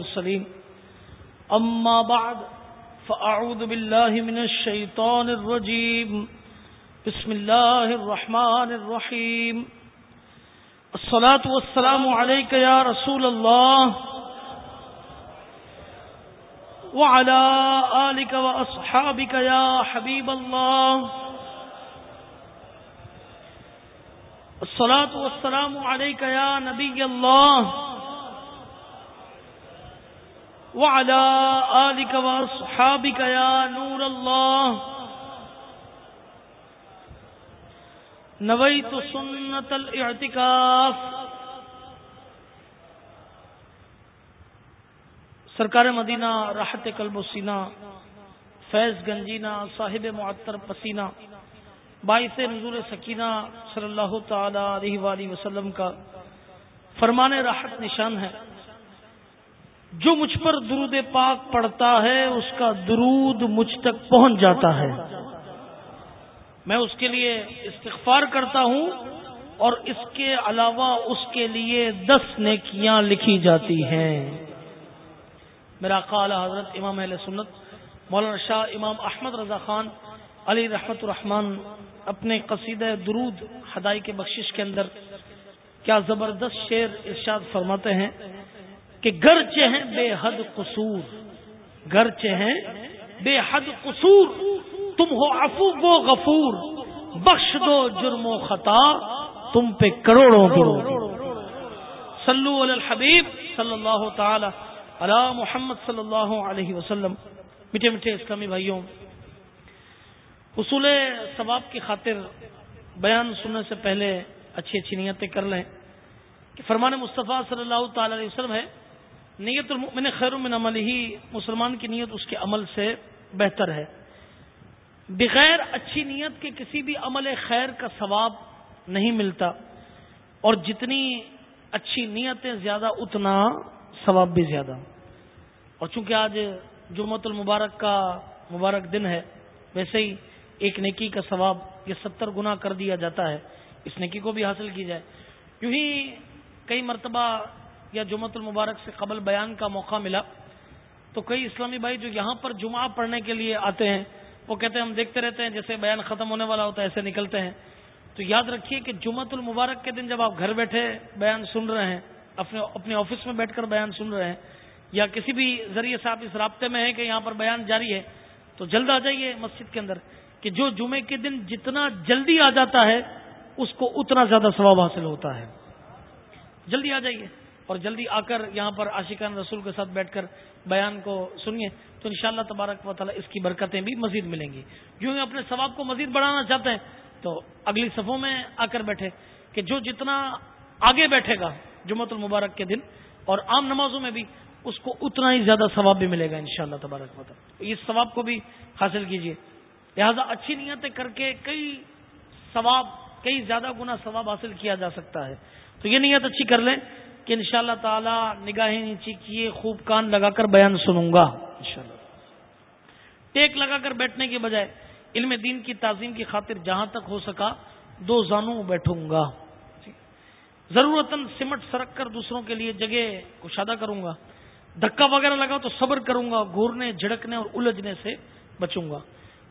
السليم أما بعد فأعوذ بالله من الشيطان الرجيم بسم الله الرحمن الرحيم الصلاة والسلام عليك يا رسول الله وعلى آلك وأصحابك يا حبيب الله الصلاة والسلام عليك يا نبي الله وعلى آلك وأصحابك يا نور الله. نويت سنة الاعتكاف. سرکار مدینہ راحت قلب و سینہ، فیض گنجینا صاحب معطر پسینہ، باعث نزول سکینہ صلی اللہ تعالی علیہ وآلہ وسلم کا فرمان راحت نشان ہے۔ جو مجھ پر درود پاک پڑتا ہے، اس کا درود مجھ تک پہنچ جاتا ہے۔ میں اس کے لیے استغفار کرتا ہوں اور اس کے علاوہ اس کے لیے دس نیکیاں لکھی جاتی ہیں۔ میرا قال حضرت امام اہل سنت، مولانا شاہ امام احمد رضا خان علی رحمت الرحمان اپنے قصیدہ درود ہدائی کے بخشش کے اندر کیا زبردست شعر ارشاد فرماتے ہیں۔ کہ گرچہ ہیں بے حد قصور، گرچہ ہیں بے حد قصور، تم ہو افو و غفور، بخش دو جرم و خطا، تم پہ کروڑوں صلو علی الحبیب صلی اللہ تعالی علی محمد صلی اللہ علیہ وسلم۔ میٹھے میٹھے اسلامی بھائیوں حصول ثواب کی خاطر بیان سننے سے پہلے اچھی اچھی نیتیں کر لیں۔ کہ فرمان مصطفیٰ صلی اللہ تعالی علیہ وسلم ہے نیت المؤمن خیر من عمل ہی مسلمان کی نیت اس کے عمل سے بہتر ہے۔ بغیر اچھی نیت کے کسی بھی عمل خیر کا ثواب نہیں ملتا، اور جتنی اچھی نیتیں زیادہ، اتنا ثواب بھی زیادہ۔ اور چونکہ آج جمعت المبارک کا مبارک دن ہے، ویسے ہی ایک نیکی کا ثواب یہ ستر گنا کر دیا جاتا ہے، اس نیکی کو بھی حاصل کی جائے۔ یوں ہی کئی مرتبہ یا جمعت المبارک سے قبل بیان کا موقع ملا، تو کئی اسلامی بھائی جو یہاں پر جمعہ پڑھنے کے لیے آتے ہیں، وہ کہتے ہیں ہم دیکھتے رہتے ہیں جیسے بیان ختم ہونے والا ہوتا ہے، ایسے نکلتے ہیں۔ تو یاد رکھیے کہ جمعت المبارک کے دن جب آپ گھر بیٹھے بیان سن رہے ہیں، اپنے اپنے آفس میں بیٹھ کر بیان سن رہے ہیں، یا کسی بھی ذریعے سے آپ اس رابطے میں ہیں کہ یہاں پر بیان جاری ہے، تو جلد آ جائیے مسجد کے اندر کہ جو جمعے کے دن جتنا جلدی آ جاتا ہے، اس کو اتنا زیادہ ثواب حاصل ہوتا ہے۔ جلدی آ جائیے۔ اور جلدی آ کر یہاں پر عاشقان رسول کے ساتھ بیٹھ کر بیان کو سنیے تو انشاءاللہ تبارک و تعالی اس کی برکتیں بھی مزید ملیں گی۔ جو ہی اپنے ثواب کو مزید بڑھانا چاہتے ہیں تو اگلی صفوں میں آ کر بیٹھے کہ جو جتنا آگے بیٹھے گا جمعت المبارک کے دن اور عام نمازوں میں بھی اس کو اتنا ہی زیادہ ثواب بھی ملے گا انشاءاللہ تبارک و تعالی۔ اس ثواب کو بھی حاصل کیجیے لہذا اچھی نیتیں کر کے کئی ثواب، کئی زیادہ گنا ثواب حاصل کیا جا سکتا ہے۔ تو یہ نیت اچھی کر لیں۔ کہ ان شاء اللہ تعالی نگاہیں نیچی کیے خوب کان لگا کر بیان سنوں گا۔ انشاءاللہ۔ ٹیک لگا کر بیٹھنے کے بجائے علم دین کی تعظیم کی خاطر جہاں تک ہو سکا دو زانوں بیٹھوں گا۔ ضرورت سمٹ سرک کر دوسروں کے لیے جگہ کشادہ کروں گا۔ دھکا وغیرہ لگا تو صبر کروں گا گورنے جھڑکنے اور الجھنے سے بچوں گا۔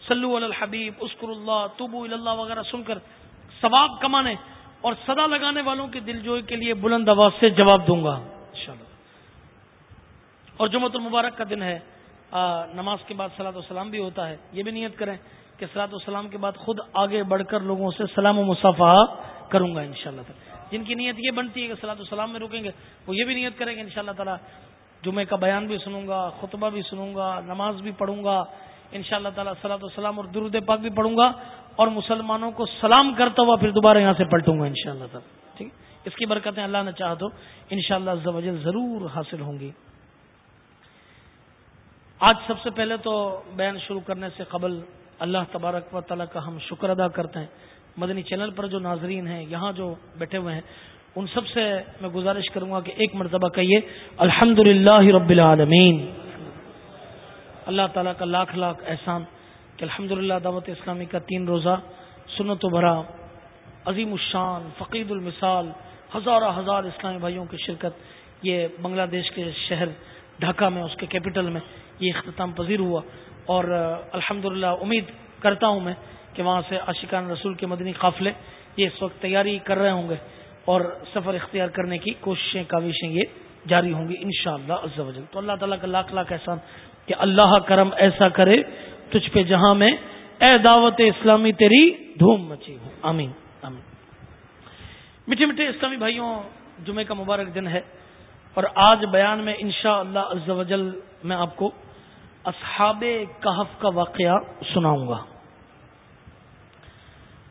سلو الحبیب اسکر اللہ توبو اللہ وغیرہ سن کر ثواب کمانے۔ اور صدا لگانے والوں کے دل جوئی کے لیے بلند آواز سے جواب دوں گا اور جمعت المبارک کا دن ہے نماز کے بعد سلاۃ والسلام بھی ہوتا ہے۔ یہ بھی نیت کریں کہ سلاۃ والسلام کے بعد خود آگے بڑھ کر لوگوں سے سلام و مصافہ کروں گا ان شاء اللہ تعالیٰ۔ جن کی نیت یہ بنتی ہے کہ سلاۃ والسلام میں رکیں گے، وہ یہ بھی نیت کریں گے ان شاء اللہ تعالیٰ کا بیان بھی سنوں گا، خطبہ بھی سنوں گا، نماز بھی پڑھوں گا ان شاء اللہ تعالیٰ سلاۃ اور درود پاک بھی پڑھوں گا۔ اور مسلمانوں کو سلام کرتا ہوا پھر دوبارہ یہاں سے پلٹوں گا ان شاء اللہ ٹھیک اس کی برکتیں اللہ نے چاہ تو ان شاء اللہ ضرور حاصل ہوں گی۔ آج سب سے پہلے تو بیان شروع کرنے سے قبل اللہ تبارک و تعالیٰ کا ہم شکر ادا کرتے ہیں۔ مدنی چینل پر جو ناظرین ہیں، یہاں جو بیٹھے ہوئے ہیں، ان سب سے میں گزارش کروں گا کہ ایک مرتبہ کہیے الحمد رب العالمین۔ اللہ تعالیٰ کا لاکھ لاکھ احسان۔ کہ الحمد دعوت اسلامی کا تین روزہ سنت و بھرا، عظیم الشان، فقید المثال، ہزارہ ہزار اسلامی بھائیوں کی شرکت، یہ بنگلہ دیش کے شہر ڈھاکہ میں، اس کے کیپٹل میں یہ اختتام پذیر ہوا۔ اور الحمد امید کرتا ہوں میں کہ وہاں سے عاشقان رسول کے مدنی قافلے یہ اس وقت تیاری کر رہے ہوں گے اور سفر اختیار کرنے کی کوششیں، کاوشیں یہ جاری ہوں گی ان شاء اللہ تو اللہ تعالیٰ کا لاکھ لاکھ احسان کہ اللہ کرم ایسا کرے تجھ پہ جہاں میں، اے دعوت اسلامی تیری دھوم مچی ہوں آمین آمین۔ میٹھے میٹھے اسلامی بھائیوں جمعے کا مبارک دن ہے اور آج بیان میں انشاء اللہ وجل میں آپ کو اصحاب کہف کا واقعہ سناؤں گا۔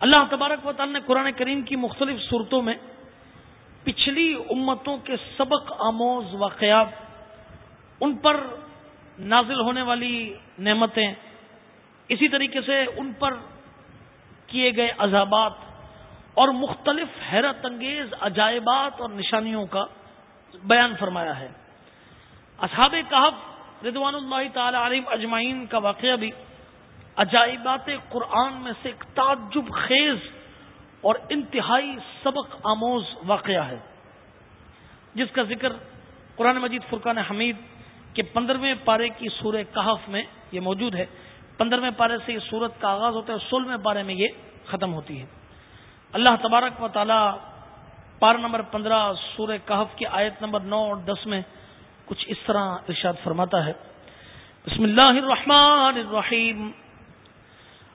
اللہ تبارک و تعالی نے قرآن کریم کی مختلف صورتوں میں پچھلی امتوں کے سبق آموز واقعات، ان پر نازل ہونے والی نعمتیں اسی طریقے سے ان پر کیے گئے عذابات اور مختلف حیرت انگیز عجائبات اور نشانیوں کا بیان فرمایا ہے۔ اصحاب کہف ردوان اللہ تعالی علیہ اجمعین کا واقعہ بھی عجائبات قرآن میں سے ایک تعجب خیز اور انتہائی سبق آموز واقعہ ہے۔ جس کا ذکر قرآن مجید فرقان حمید کے پندرہویں پارے کی سورہ کہف میں یہ موجود ہے۔ پندرہویں پارے سے یہ سورت کا آغاز ہوتا ہے سولہویں پارے میں یہ ختم ہوتی ہے۔ اللہ تبارک و تعالی پار نمبر پندرہ سورہ کہف کی آیت نمبر نو اور دس میں کچھ اس طرح ارشاد فرماتا ہے۔ بسم اللہ الرحمن الرحیم۔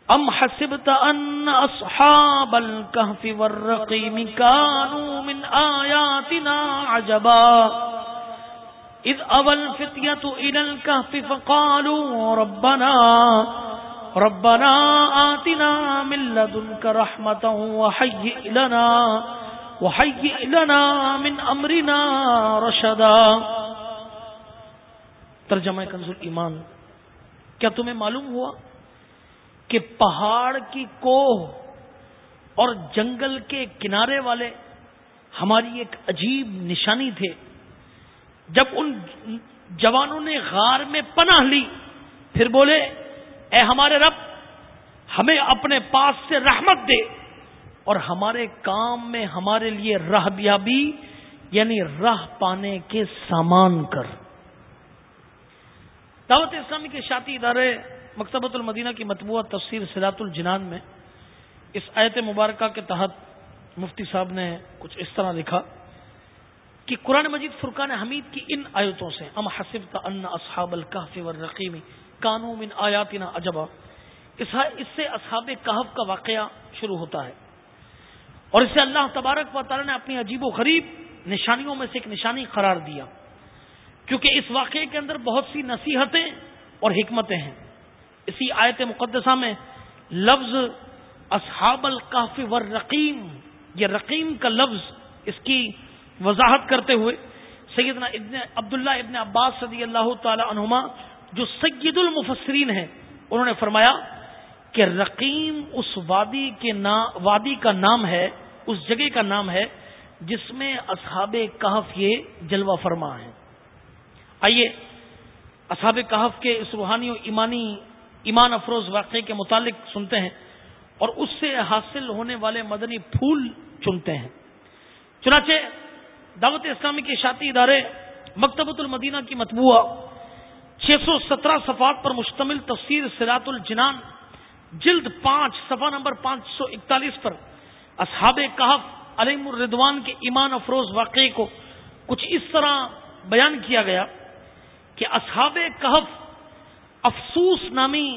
ام حسبت ان اصحاب الكهف والرقيم كانوا من آياتنا عجبا۔ اذ اول فتية الى الكهف فقالوا ربنا ربنا آتنا من لدنك رحمة وحيئ لنا وحيئ لنا من امرنا رشدا۔ ترجمہ کنز ایمان کیا تمہیں معلوم ہوا کہ پہاڑ کی کوہ اور جنگل کے کنارے والے ہماری ایک عجیب نشانی تھے؟ جب ان جوانوں نے غار میں پناہ لی، پھر بولے، اے ہمارے رب، ہمیں اپنے پاس سے رحمت دے اور ہمارے کام میں ہمارے لیے راہ بیابی یعنی راہ پانے کے سامان کر. دعوت اسلامی کے شاطی ادارے مکتبۃ المدینہ کی مطبوعہ تفسیر سلاط الجنان میں اس آیت مبارکہ کے تحت مفتی صاحب نے کچھ اس طرح لکھا۔ کہ قرآن مجید فرقان حمید کی ان آیتوں سے ام حسب ان اصحاب القحف والرقیم کانو من آیاتنا اجبا اس سے اصحاب کہف کا واقعہ شروع ہوتا ہے۔ اور اسے اللہ تبارک و تعالی نے اپنی عجیب و غریب نشانیوں میں سے ایک نشانی قرار دیا۔ کیونکہ اس واقعے کے اندر بہت سی نصیحتیں اور حکمتیں ہیں۔ اسی آیت مقدسہ میں لفظ اصحاب القاف ور رقیم یہ رقیم کا لفظ اس کی وضاحت کرتے ہوئے سیدنا ابن عبداللہ ابن عباس صدی اللہ تعالی عنہما، جو سید المفسرین ہیں، انہوں نے فرمایا کہ رقیم اس وادی کے نام وادی کا نام ہے، اس جگہ کا نام ہے جس میں اصحاب کہف یہ جلوہ فرما ہے۔ آئیے، اصحاب کہف کے اس روحانی و ایمانی، ایمان افروز واقعے کے متعلق سنتے ہیں اور اس سے حاصل ہونے والے مدنی پھول چنتے ہیں۔ چنانچہ دعوت اسلامی کے شاطی ادارے مکتبۃ المدینہ کی مطبوعہ چھ سو سترہ صفات پر مشتمل تفسیر سراط الجنان، جلد پانچ، صفحہ نمبر پانچ سو اکتالیس پر اصحاب کہف علیم الردوان کے ایمان افروز واقعے کو کچھ اس طرح بیان کیا گیا کہ اصحاب کہف افسوس نامی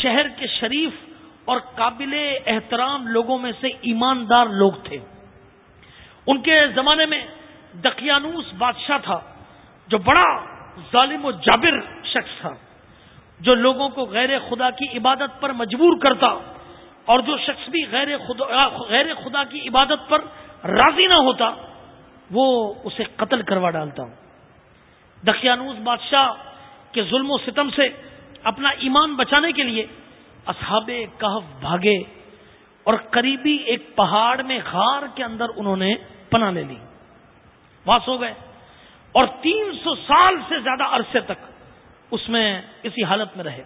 شہر کے شریف اور قابل احترام لوگوں میں سے ایماندار لوگ تھے۔ ان کے زمانے میں دقیانوس بادشاہ تھا، جو بڑا ظالم و جابر شخص تھا، جو لوگوں کو غیر خدا کی عبادت پر مجبور کرتا اور جو شخص بھی غیر خدا غیر خدا کی عبادت پر راضی نہ ہوتا، وہ اسے قتل کروا ڈالتا۔ دقیانوس بادشاہ کے ظلم و ستم سے اپنا ایمان بچانے کے لیے اصحاب کہف بھاگے اور قریبی ایک پہاڑ میں غار کے اندر انہوں نے پناہ لے لی۔ واس ہو گئے۔ اور تین سو سال سے زیادہ عرصے تک اس میں اسی حالت میں رہے۔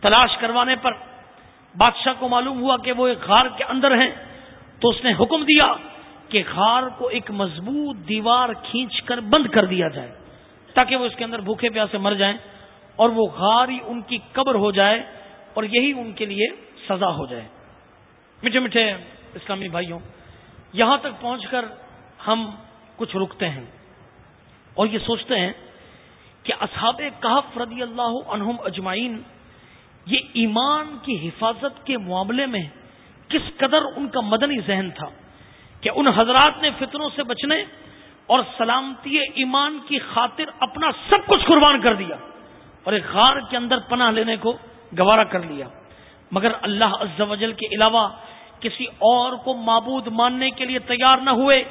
تلاش کروانے پر بادشاہ کو معلوم ہوا کہ وہ ایک غار کے اندر ہیں۔ تو اس نے حکم دیا کہ غار کو ایک مضبوط دیوار کھینچ کر بند کر دیا جائے، تاکہ وہ اس کے اندر بھوکے پیاسے مر جائیں اور وہ غار ہی ان کی قبر ہو جائے اور یہی ان کے لیے سزا ہو جائے۔ میٹھے میٹھے اسلامی بھائیوں، یہاں تک پہنچ کر ہم کچھ رکتے ہیں اور یہ سوچتے ہیں کہ اصحاب کہف رضی اللہ عنہم اجمعین، یہ ایمان کی حفاظت کے معاملے میں کس قدر ان کا مدنی ذہن تھا کہ ان حضرات نے فطروں سے بچنے اور سلامتی ایمان کی خاطر اپنا سب کچھ قربان کر دیا اور ایک غار کے اندر پناہ لینے کو گوارا کر لیا۔ مگر اللہ عز و جل کے علاوہ کسی اور کو معبود ماننے کے لیے تیار نہ ہوئے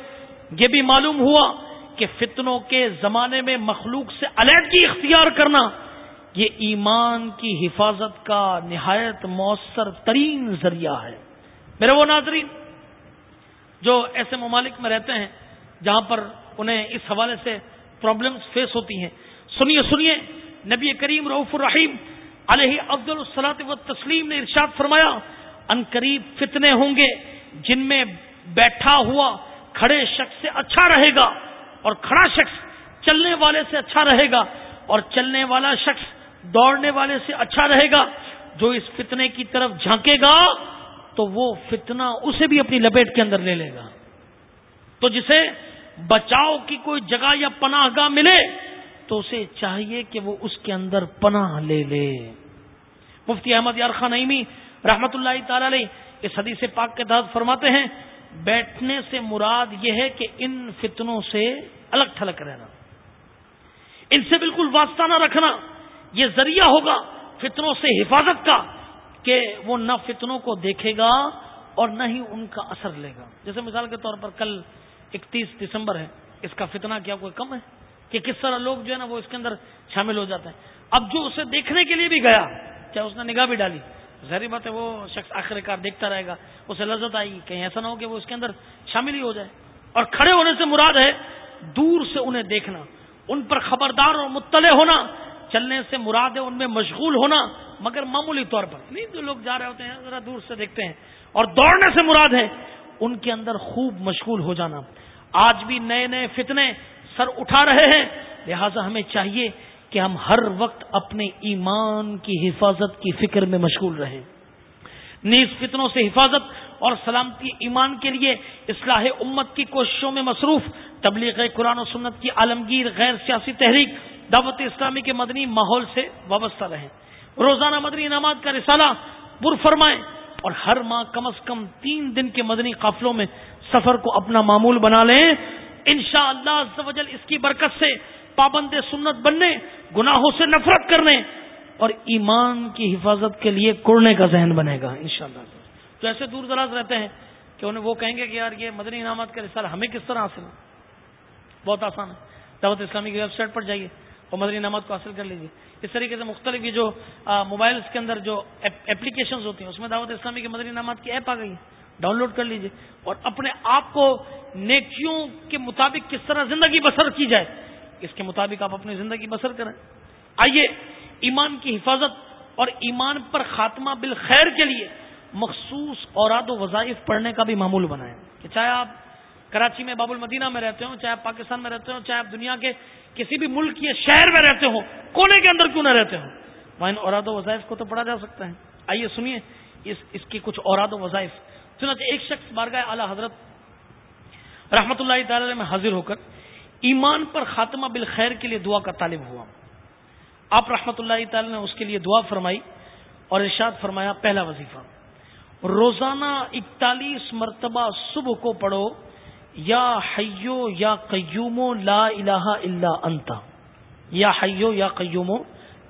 یہ بھی معلوم ہوا کہ فتنوں کے زمانے میں مخلوق سے علیحدگی اختیار کرنا یہ ایمان کی حفاظت کا نہایت مؤثر ترین ذریعہ ہے۔ میرے وہ ناظرین، جو ایسے ممالک میں رہتے ہیں جہاں پر انہیں اس حوالے سے پرابلمس فیس ہوتی ہیں، سنیے سنیے، نبی کریم رعف الرحیم علیہ عبد الصلاط و تسلیم نے ارشاد فرمایا، ان قریب فتنے ہوں گے جن میں بیٹھا ہوا کھڑے شخص سے اچھا رہے گا اور کھڑا شخص چلنے والے سے اچھا رہے گا اور چلنے والا شخص دوڑنے والے سے اچھا رہے گا، جو اس فتنے کی طرف جھانکے گا، تو وہ فتنہ اسے بھی اپنی لپیٹ کے اندر لے لے گا۔ تو جسے بچاؤ کی کوئی جگہ یا پناہ گاہ ملے، تو اسے چاہیے کہ وہ اس کے اندر پناہ لے لے۔ مفتی احمد یار خان نئیمی رحمت اللہ تعالی علیہ اس حدیث پاک کے تحت فرماتے ہیں بیٹھنے سے مراد یہ ہے کہ ان فتنوں سے الگ تھلگ رہنا۔ ان سے بالکل واسطہ نہ رکھنا۔ یہ ذریعہ ہوگا فتنوں سے حفاظت کا کہ وہ نہ فتنوں کو دیکھے گا اور نہ ہی ان کا اثر لے گا۔ جیسے مثال کے طور پر کل اکتیس دسمبر ہے۔ اس کا فتنہ کیا کوئی کم ہے؟ کہ کس طرح لوگ جو ہے نا وہ اس کے اندر شامل ہو جاتے ہیں۔ اب جو اسے دیکھنے کے لیے بھی گیا، چاہے اس نے نگاہ بھی ڈالی ظاہری بات ہے، وہ شخص آخر کار دیکھتا رہے گا، اسے لذت آئی، کہیں ایسا نہ ہو کہ وہ اس کے اندر شامل ہی ہو جائے۔ اور کھڑے ہونے سے مراد ہے دور سے انہیں دیکھنا، ان پر خبردار اور مطلع ہونا، چلنے سے مراد ہے ان میں مشغول ہونا، مگر معمولی طور پر۔ نہیں جو لوگ جا رہے ہوتے ہیں، ذرا دور سے دیکھتے ہیں۔ اور دوڑنے سے مراد ہے ان کے اندر خوب مشغول ہو جانا۔ آج بھی نئے نئے فتنے سر اٹھا رہے ہیں، لہذا ہمیں چاہیے کہ ہم ہر وقت اپنے ایمان کی حفاظت کی فکر میں مشغول رہیں۔ نیز فتنوں سے حفاظت اور سلامتی ایمان کے لیے اصلاح امت کی کوششوں میں مصروف، تبلیغ قرآن و سنت کی عالمگیر غیر سیاسی تحریک، دعوت اسلامی کے مدنی ماحول سے وابستہ رہیں۔ روزانہ مدنی انعامات کا رسالہ پر فرمائیں اور ہر ماہ کم از کم تین دن کے مدنی قافلوں میں سفر کو اپنا معمول بنا لیں۔ ان شاء اللہ اس کی برکت سے پابند سنت بننے، گناہوں سے نفرت کرنے اور ایمان کی حفاظت کے لیے کوڑنے کا ذہن بنے گا، انشاءاللہ۔ تو ایسے دور دراز رہتے ہیں کہ انہیں وہ کہیں گے کہ یار یہ مدنی انعامات کا رسالہ ہمیں کس طرح حاصل ہے بہت آسان ہے۔ دعوت اسلامی کی ویب سائٹ پر جائیے اور مدنی انعامات کو حاصل کر لیجیے۔ اس طریقے سے مختلف یہ جو موبائلس کے اندر جو اپلیکیشنز ہوتی ہیں، اس میں دعوت اسلامی کے مدنی انعامات کی ایپ آ گئی ہے۔ ڈاؤن لوڈ کر لیجیے۔ اور اپنے آپ کو نیکیوں کے مطابق کس طرح زندگی بسر کی جائے اس کے مطابق آپ اپنی زندگی بسر کریں۔ آئیے، ایمان کی حفاظت اور ایمان پر خاتمہ بالخیر کے لیے مخصوص اوراد و وظائف پڑھنے کا بھی معمول بنائیں۔ کہ چاہے آپ کراچی میں باب المدینہ میں رہتے ہوں، چاہے آپ پاکستان میں رہتے ہوں، چاہے آپ دنیا کے کسی بھی ملک یا شہر میں رہتے ہوں، کونے کے اندر کیوں نہ رہتے ہوں؟ وہاں اوراد و وظائف کو تو پڑھا جا سکتا ہے۔ آئیے سنیے اس اس کی کچھ اوراد و وظائف۔ چنانچہ ایک شخص بارگاہ اعلی حضرت رحمت اللہ تعالی میں حاضر ہو کر ایمان پر خاتمہ بالخیر کے لیے دعا کا طالب ہوا۔ آپ رحمت اللہ تعالی نے اس کے لیے دعا فرمائی اور ارشاد فرمایا، پہلا وظیفہ۔ روزانہ اکتالیس مرتبہ صبح کو پڑھو، یا حیو یا قیومو لا الہ الا انت۔ یا حیو یا قیومو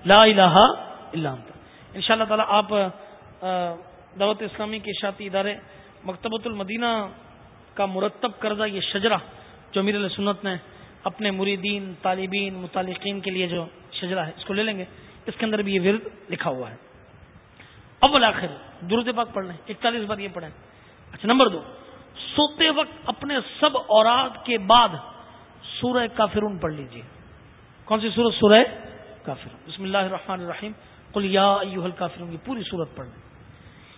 لا الہ الا انت۔ ان شاء اللہ تعالی آپ دعوت اسلامی کے اشاعتی ادارے مکتبۃ المدینہ کا مرتب کردہ یہ شجرہ جو میر سنت نے اپنے مریدین، طالبین، متعلقین کے لیے جو شجرا ہے، اس کو لے لیں گے۔ اس کے اندر بھی یہ ورد لکھا ہوا ہے۔ اول آخر درد پاک پڑھ لیں اکتالیس بار یہ پڑھیں۔ اچھا نمبر دو۔ سوتے وقت اپنے سب اوراد کے بعد سورہ کافرون پڑھ لیجیے کون سی سورت سورہ کافر بسم اللہ الرحمن الرحیم۔ قل یا ایوہ الکافرون کی پوری صورت پڑھ لیں۔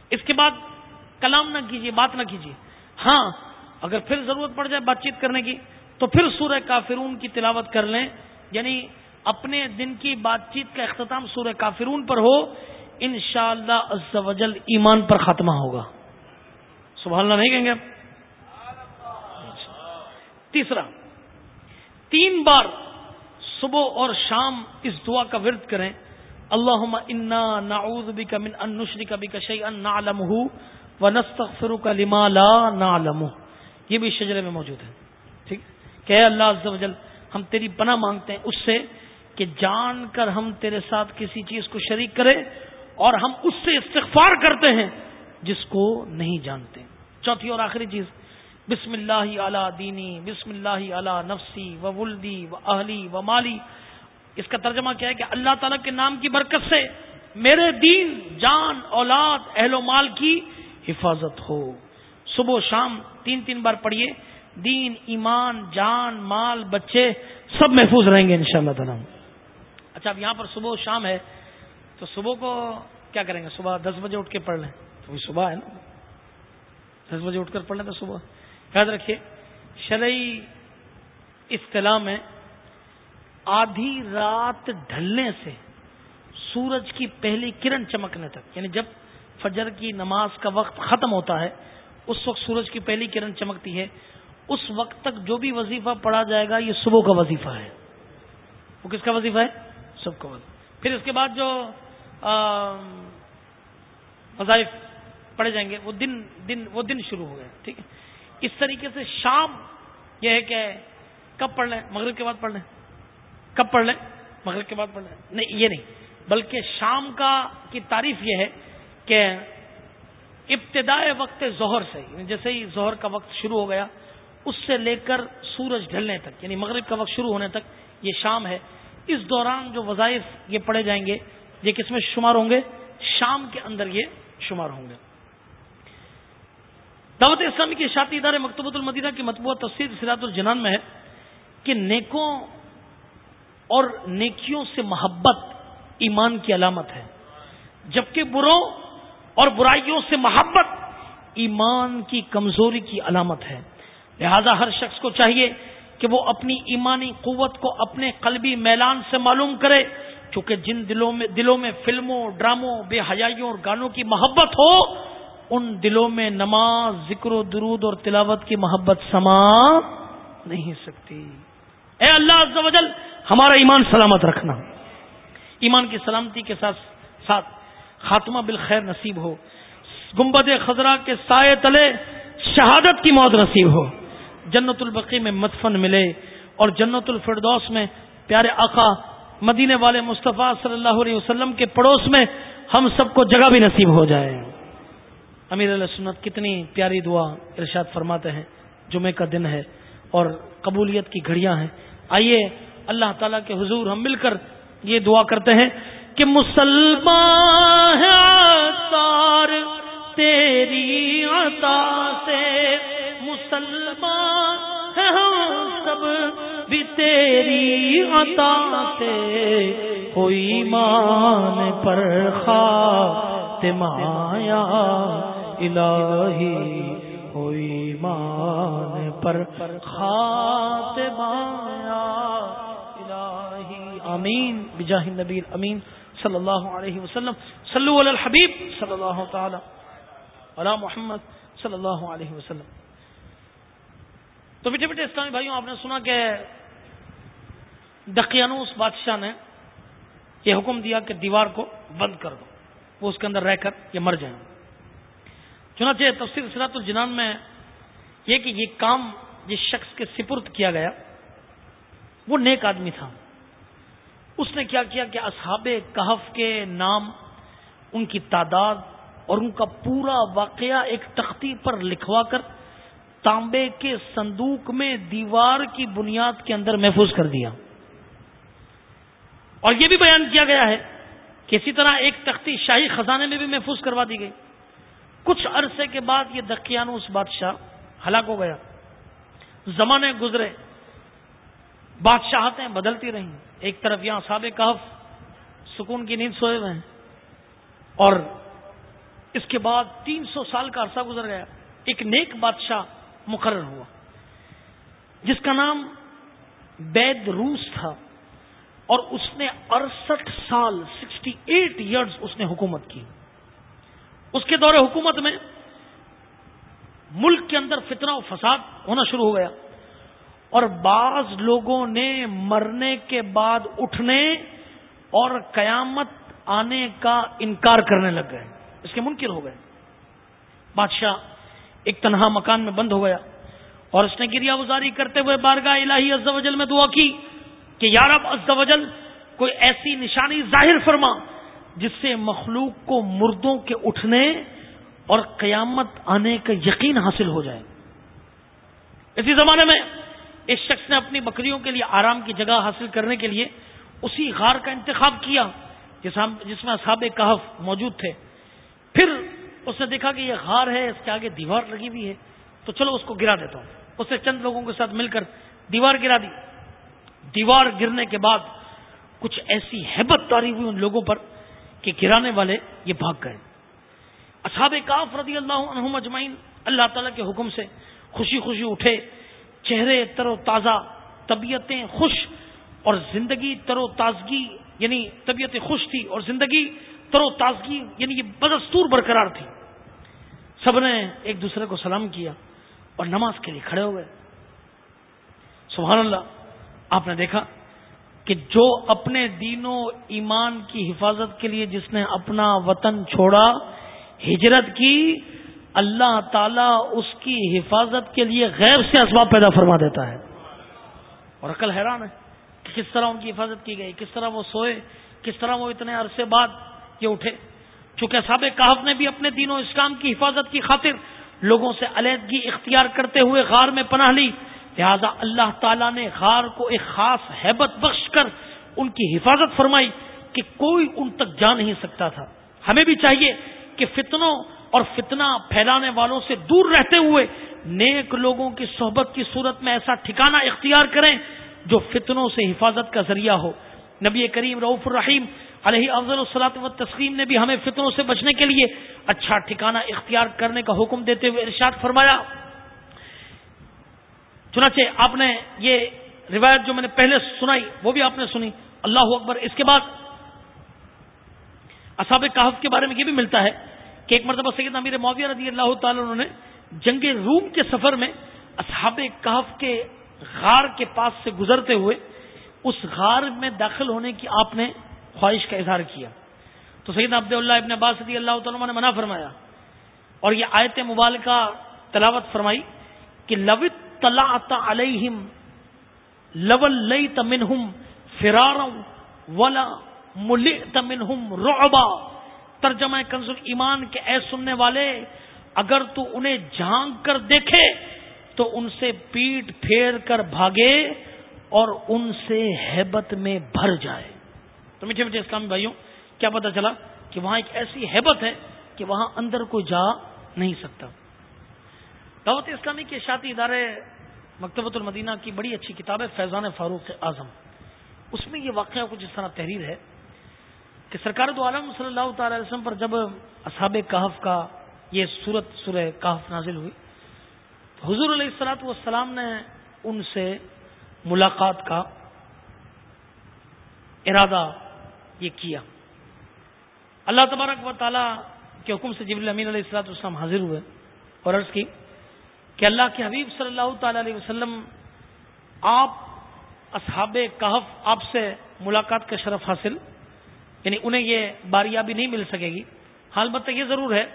اس کے بعد کلام نہ کیجیے بات نہ کیجیے ہاں اگر پھر ضرورت پڑ جائے بات چیت کرنے کی تو پھر سورہ کافرون کی تلاوت کر لیں۔ یعنی اپنے دن کی بات چیت کا اختتام سورہ کافرون پر ہو ان شاء اللہ ایمان پر خاتمہ ہوگا۔ سبحان اللہ، نہیں کہیں گے؟ تیسرا، تین بار صبح اور شام اس دعا کا ورد کریں۔ اللہ انا نعوذ بک من ان نشرک بک شیئا نعلمہ ونستغفرک لما لا نعلمہ۔ یہ بھی شجرے میں موجود ہے۔ کہ اللہ عز و جل، ہم تیری پناہ مانگتے ہیں اس سے کہ جان کر ہم تیرے ساتھ کسی چیز کو شریک کریں اور ہم اس سے استغفار کرتے ہیں جس کو نہیں جانتے چوتھی اور آخری چیز، بسم اللہ اعلی دینی، بسم اللہ اعلی نفسی و ولدی و اہلی و مالی۔ اس کا ترجمہ کیا ہے کہ اللہ تعالیٰ کے نام کی برکت سے میرے دین، جان، اولاد، اہل و مال کی حفاظت ہو۔ صبح و شام تین تین بار پڑھیے۔ دین، ایمان، جان، مال، بچے سب محفوظ رہیں گے ان شاء اللہ تعالیٰ۔ اچھا اب یہاں پر صبح شام ہے، تو صبح کو کیا کریں گے؟ صبح دس بجے اٹھ کے پڑھ لیں۔ تو صبح ہے نا۔ دس بجے اٹھ کر پڑھ لیں تو صبح۔ یاد رکھیے، شرعی اصطلاح میں آدھی رات ڈھلنے سے سورج کی پہلی کرن چمکنے تک یعنی جب فجر کی نماز کا وقت ختم ہوتا ہے، اس وقت سورج کی پہلی کرن چمکتی ہے۔ اس وقت تک جو بھی وظیفہ پڑھا جائے گا، یہ صبح کا وظیفہ ہے۔ وہ کس کا وظیفہ ہے؟ سب کا وظیفہ۔ پھر اس کے بعد جو وظائف پڑھے جائیں گے، وہ دن دن، وہ دن شروع ہو گئے، ٹھیک ہے۔ اس طریقے سے شام یہ ہے کہ کب پڑھ لیں؟ مغرب کے بعد پڑھ لیں۔ کب پڑھ لیں؟ مغرب کے بعد پڑھ لیں۔ نہیں، یہ نہیں، بلکہ شام کا کی تعریف یہ ہے کہ ابتدائے وقت ظہر سے جیسے ہی ظہر کا وقت شروع ہو گیا اس سے لے کر سورج ڈھلنے تک یعنی مغرب کا وقت شروع ہونے تک یہ شام ہے۔ اس دوران جو وظائف یہ پڑھے جائیں گے، یہ کس میں شمار ہوں گے؟ شام کے اندر یہ شمار ہوں گے۔ دعوت اسلامی کے اشاعتی ادارے مکتبۃ المدینہ کی مطبوعہ تفصیل سراط الجنان میں ہے کہ نیکوں اور نیکیوں سے محبت ایمان کی علامت ہے۔ جبکہ بروں اور برائیوں سے محبت ایمان کی کمزوری کی علامت ہے۔ لہذا ہر شخص کو چاہیے کہ وہ اپنی ایمانی قوت کو اپنے قلبی میلان سے معلوم کرے کیونکہ جن دلوں میں دلوں میں فلموں، ڈراموں، بے حیائیوں اور گانوں کی محبت ہو، ان دلوں میں نماز، ذکر و درود اور تلاوت کی محبت سما نہیں سکتی۔ اے اللہ عز و جل، ہمارا ایمان سلامت رکھنا۔ ایمان کی سلامتی کے ساتھ ساتھ خاتمہ بالخیر نصیب ہو۔ گمبد خزرہ کے سائے تلے شہادت کی موت نصیب ہو۔ جنت البقی میں مدفن ملے اور جنت الفردوس میں پیارے آقا مدینے والے مصطفیٰ صلی اللہ علیہ وسلم کے پڑوس میں ہم سب کو جگہ بھی نصیب ہو جائے۔ امیر علیہ سنت، کتنی پیاری دعا ارشاد فرماتے ہیں۔ جمعے کا دن ہے اور قبولیت کی گھڑیاں ہیں۔ آئیے اللہ تعالیٰ کے حضور ہم مل کر یہ دعا کرتے ہیں کہ مسلمان تیری عطا سے مسلمان ہم ہاں، سب بھی تیری عطا سے۔ کوئی مان پر خاتمایا الہی ہوئی مان پر خاتمایا الہی۔ آمین، بجاہ نبی امین صلی اللہ علیہ وسلم۔ صلو علی الحبیب صلی اللہ تعالی علی محمد صلی اللہ علیہ وسلم۔ تو بیٹے بیٹے اسلامی بھائیوں، آپ نے سنا کہ دقیانوس بادشاہ نے یہ حکم دیا کہ دیوار کو بند کر دو، وہ اس کے اندر رہ کر یہ مر جائیں۔ چنانچہ تفصیل سرات الجنان میں یہ کہ یہ کام جس شخص کے سپرد کیا گیا، وہ نیک آدمی تھا۔ اس نے کیا کیا کہ اصحاب کہف کے نام، ان کی تعداد اور ان کا پورا واقعہ ایک تختی پر لکھوا کر تانبے کے صندوق میں دیوار کی بنیاد کے اندر محفوظ کر دیا۔ اور یہ بھی بیان کیا گیا ہے کہ اسی طرح ایک تختی شاہی خزانے میں بھی محفوظ کروا دی گئی۔ کچھ عرصے کے بعد یہ دقیانوس بادشاہ ہلاک ہو گیا۔ زمانے گزرے، بادشاہتیں بدلتی رہیں۔ ایک طرف یہاں ساب کہف سکون کی نیند سوئے ہوئے ہیں۔ اور اس کے بعد تین سو سال کا عرصہ گزر گیا۔ ایک نیک بادشاہ مقرر ہوا۔ جس کا نام بید روس تھا اور اس نے اڑسٹھ سال سکسٹی ایٹ ایئرس اس نے حکومت کی۔ اس کے دور حکومت میں ملک کے اندر فتنہ و فساد ہونا شروع ہو گیا اور بعض لوگوں نے مرنے کے بعد اٹھنے اور قیامت آنے کا انکار کرنے لگ گئے۔ اس کے منکر ہو گئے۔ بادشاہ ایک تنہا مکان میں بند ہو گیا اور اس نے گریا گزاری کرتے ہوئے بارگاہ الہی عز و جل میں دعا کی کہ یارب عز و جل، کوئی ایسی نشانی ظاہر فرما جس سے مخلوق کو مردوں کے اٹھنے اور قیامت آنے کا یقین حاصل ہو جائے۔ اسی زمانے میں اس شخص نے اپنی بکریوں کے لیے آرام کی جگہ حاصل کرنے کے لیے اسی غار کا انتخاب کیا جس میں اصحاب کہف موجود تھے۔ پھر اس نے دیکھا کہ یہ غار ہے، اس کے آگے دیوار لگی ہوئی ہے۔ تو چلو اس کو گرا دیتا ہوں۔ اس نے چند لوگوں کے ساتھ مل کر دیوار گرا دی۔ دیوار گرنے کے بعد کچھ ایسی ہیبت تاری ہوئی ان لوگوں پر کہ گرانے والے یہ بھاگ گئے۔ اصحاب کاف رضی اللہ عنہم اجمعین، اللہ تعالی کے حکم سے خوشی خوشی اٹھے۔ چہرے تر و تازہ، طبیعتیں خوش اور زندگی تر و تازگی یعنی طبیعت خوش تھی اور زندگی تر و تازگی یعنی یہ بدستور برقرار تھی۔ سب نے ایک دوسرے کو سلام کیا اور نماز کے لیے کھڑے ہو گئے۔ سبحان اللہ، آپ نے دیکھا کہ جو اپنے دین و ایمان کی حفاظت کے لیے جس نے اپنا وطن چھوڑا، ہجرت کی، اللہ تعالی اس کی حفاظت کے لیے غیر سے اسباب پیدا فرما دیتا ہے۔ اور عقل حیران ہے کہ کس طرح ان کی حفاظت کی گئی، کس طرح وہ سوئے، کس طرح وہ اتنے عرصے بعد یہ اٹھے؟ چونکہ صاب کہف نے بھی اپنے دین و اسلام کی حفاظت کی خاطر لوگوں سے علیحدگی اختیار کرتے ہوئے غار میں پناہ لی۔ لہذا اللہ تعالیٰ نے غار کو ایک خاص حیبت بخش کر ان کی حفاظت فرمائی کہ کوئی ان تک جا نہیں سکتا تھا۔ ہمیں بھی چاہیے کہ فتنوں اور فتنہ پھیلانے والوں سے دور رہتے ہوئے نیک لوگوں کی صحبت کی صورت میں ایسا ٹھکانہ اختیار کریں جو فتنوں سے حفاظت کا ذریعہ ہو۔ نبی کریم رعف الرحیم علیہ افضل الصلاط و تسلیم نے بھی ہمیں فتنوں سے بچنے کے لیے اچھا ٹھکانہ اختیار کرنے کا حکم دیتے ہوئے ارشاد فرمایا۔ چنانچہ آپ نے یہ روایت جو میں نے پہلے سنائی وہ بھی آپ نے سنی۔ اللہ اکبر۔ اس کے بعد اصحاب کہف کے بارے میں یہ بھی ملتا ہے کہ ایک مرتبہ سید امیر معاویہ رضی اللہ تعالی انہوں نے جنگ روم کے سفر میں اصحاب کہف کے غار کے پاس سے گزرتے ہوئے اس غار میں داخل ہونے کی آپ نے خواہش کا اظہار کیا۔ تو سید عبد اللہ ابن عباس رضی اللہ تعالیٰ نے منع فرمایا اور یہ آیت مبالکہ تلاوت فرمائی کہ لوت طلعت علیہم لول منہم فرارا ولا ملئت منہم رعبا۔ ترجمہ کنز ایمان کے اے سننے والے، اگر تو انہیں جھانک کر دیکھے تو ان سے پیٹ پھیر کر بھاگے اور ان سے ہیبت میں بھر جائے۔ تو میٹھے میٹھے اسلامی بھائیوں، کیا پتا چلا کہ وہاں ایک ایسی ہیبت ہے کہ وہاں اندر کوئی جا نہیں سکتا۔ دعوت اسلامی کے اشاعتی ادارے مکتبۃ المدینہ کی بڑی اچھی کتاب ہے، فیضان فاروق اعظم۔ اس میں یہ واقعہ کچھ اس طرح تحریر ہے کہ سرکار دو عالم صلی اللہ تعالی وسلم پر جب اصحاب کہف کا یہ صورت سورہ کہف نازل ہوئی، تو حضور علیہ السلاۃ والسلام نے ان سے ملاقات کا ارادہ یہ کیا۔ اللہ تبارک و تعالی کے حکم سے جب امین علیہ السلاۃ والسلام حاضر ہوئے اور عرض کی کہ اللہ کے حبیب صلی اللہ تعالی علیہ وسلم آپ اصحاب کہف آپ سے ملاقات کا شرف حاصل یعنی انہیں یہ باریابی نہیں مل سکے گی۔ حال بت یہ ضرور ہے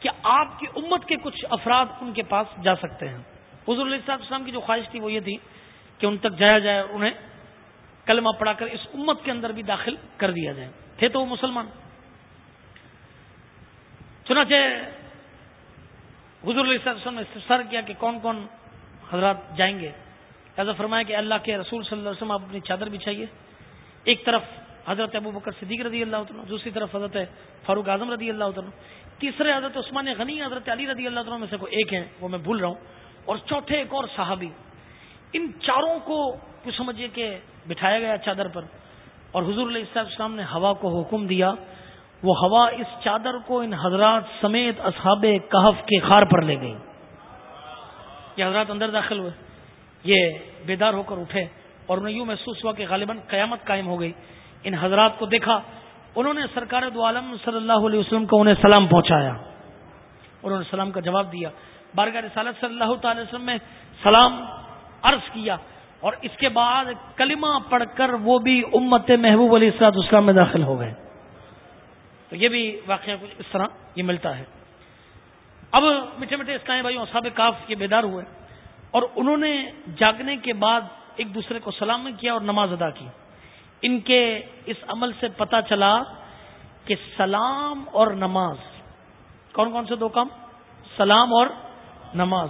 کہ آپ کی امت کے کچھ افراد ان کے پاس جا سکتے ہیں۔ حضور علیہ السلام کی جو خواہش تھی وہ یہ تھی کہ ان تک جایا جائے انہیں کلمہ پڑھا کر اس امت کے اندر بھی داخل کر دیا جائے تھے تو وہ مسلمان چنانچہ حضور علیہ وسلم نے استفسار کیا کہ کون کون حضرات جائیں گے؟ ایسا فرمایا کہ اللہ کے رسول صلی اللہ علیہ وسلم، آپ اپنی چادر بچھائیے۔ ایک طرف حضرت ابو بکر صدیق رضی اللہ عنہ، دوسری طرف حضرت فاروق اعظم رضی اللہ عنہ۔ تیسرے حضرت عثمان غنی، حضرت علی رضی اللہ عنہ میں سے کوئی ایک ہے وہ میں بھول رہا ہوں۔ اور چوتھے ایک اور صحابی۔ ان چاروں کو کچھ سمجھیے کہ بٹھایا گیا چادر پر اور حضور علیہ السلام نے ہوا کو حکم دیا۔ وہ ہوا اس چادر کو ان حضرات سمیت اصحاب کہف کے خار پر لے گئی۔ یہ حضرات اندر داخل ہوئے۔ یہ بیدار ہو کر اٹھے اور انہیں یوں محسوس ہوا کہ غالباً قیامت قائم ہو گئی۔ ان حضرات کو دیکھا۔ انہوں نے سرکار دو عالم صلی اللہ علیہ وسلم کو انہیں سلام پہنچایا۔ انہوں نے سلام کا جواب دیا۔ بارگاہ رسالت صلی اللہ تعالی وسلم میں سلام عرض کیا۔ اور اس کے بعد کلمہ پڑھ کر وہ بھی امت محبوب علی اسرات اسلام میں داخل ہو گئے۔ تو یہ بھی واقعہ کچھ اس طرح یہ ملتا ہے۔ اب میٹھے میٹھے اسلام بھائی صاحب کاف یہ بیدار ہوئے اور انہوں نے جاگنے کے بعد ایک دوسرے کو سلام کیا اور نماز ادا کی۔ ان کے اس عمل سے پتا چلا کہ سلام اور نماز، کون کون سے دو کام؟ سلام اور نماز۔